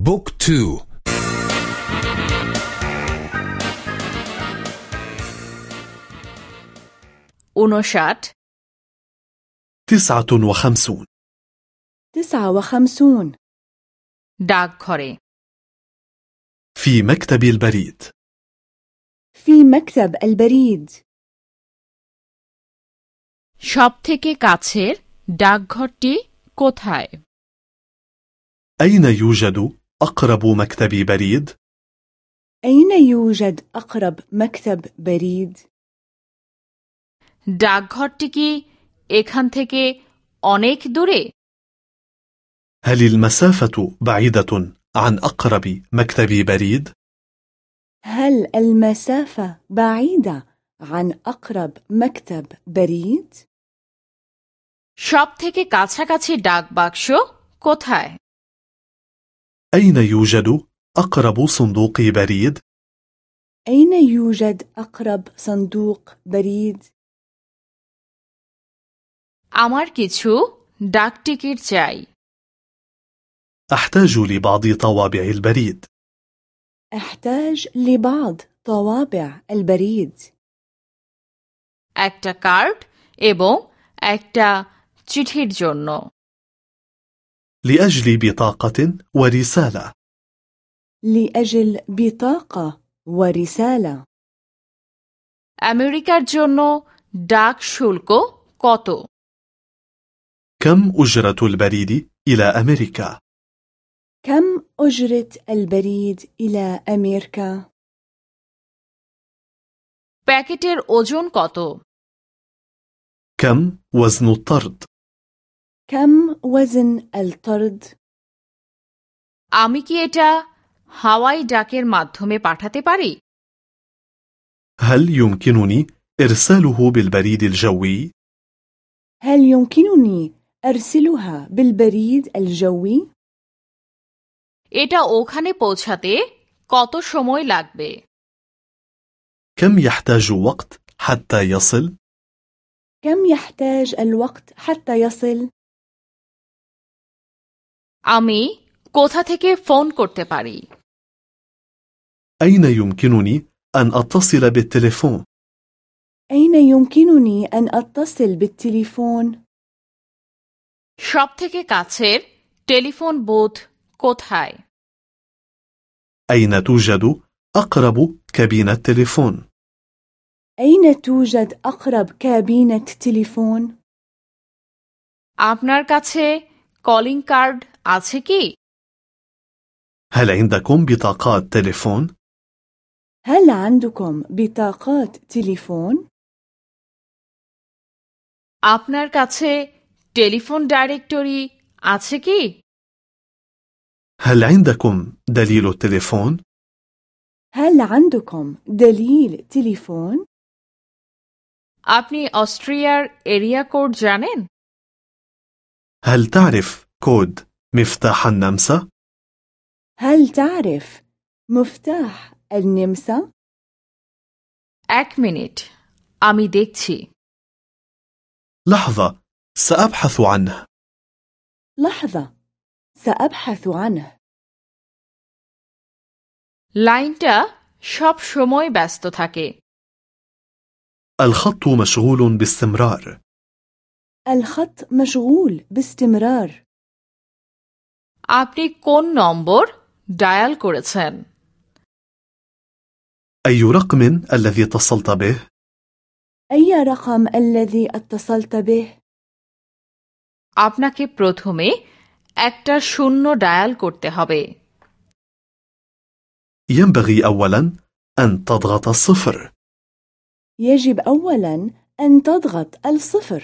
بوك تو ঊনষাট تسعة وخمسون تسعة وخمسون ডাকঘরে في مكتب البريد في مكتب البريد সবথেকে কাছের ডাকঘরটি কোথায় أين يوجد أقرب مكتب بريد؟ أين يوجد أقرب مكتب بريد؟ ডাকঘরটি কি এখান থেকে অনেক দূরে هل المسافة بعيدة عن أقرب مكتب بريد؟ هل المسافة بعيدة عن أقرب مكتب بريد؟ সবথেকে কাছাকাছি ডাকবাক্স কোথায় أين يوجد أقرب صندوق بريد؟ أين يوجد أقرب صندوق بريد؟ আমার কিছু ডাকটিকিট চাই أحتاج لبعض طوابع البريد أحتاج لبعض طوابع البريد একটা কার্ড এবং একটা চিঠির জন্য لأجل بطاقة ورسالة لأجل بطاقة ورسالة আমেরিকার জন্য ডাক শুল্ক কত كم أجرة البريد إلى أمريكا؟ كم أجرة البريد إلى أمريكا؟ প্যাকেটের ওজন কত كم وزن الطرد؟ كم وزن الطرد؟ আমি কি এটা হাওয়াই ডাকের মাধ্যমে পাঠাতে পারি هل يمكنني إرساله بالبريد الجوي؟ هل يمكنني أرسلها بالبريد الجوي؟ এটা ওখানে পৌঁছাতে কত সময় লাগবে كم يحتاج وقت حتى يصل؟ كم يحتاج الوقت حتى يصل؟ আমি কোথা থেকে ফোন করতে পারি أين يمكنني أن أتصل بالتليفون؟ أين يمكنني أن أتصل بالتليفون؟ সবথেকে কাছের টেলিফোন বুথ কোথায় أين توجد أقرب كابينة تليفون؟ أين توجد أقرب كابينة تليفون؟ আপনার কাছে কলিং কার্ড আছে কি هل عندكم بطاقات تليفون؟ هل عندكم بطاقات تليفون؟ আপনার কাছে টেলিফোন ডাইরেক্টরি আছে কি هل عندكم دليل التليفون؟ هل عندكم دليل تليفون؟ আপনি অস্ট্রিয়ার এরিয়া কোড জানেন هل تعرف كود مفتاح النمسا؟ هل تعرف مفتاح النمسا؟ এক মিনিট আমি দেখছি لحظة سأبحث عنه لحظة سأبحث عنه লাইনটা সব সময় ব্যস্ত থাকে الخط مشغول باستمرار الخط مشغول باستمرار আপনি কোন নম্বর ডায়াল করেছেন أي رقم الذي اتصلت به؟ أي رقم الذي اتصلت به؟ আপনাকে প্রথমে একটা শূন্য ডায়াল করতে হবে ينبغي أولا أن تضغط الصفر يجب أولا أن تضغط الصفر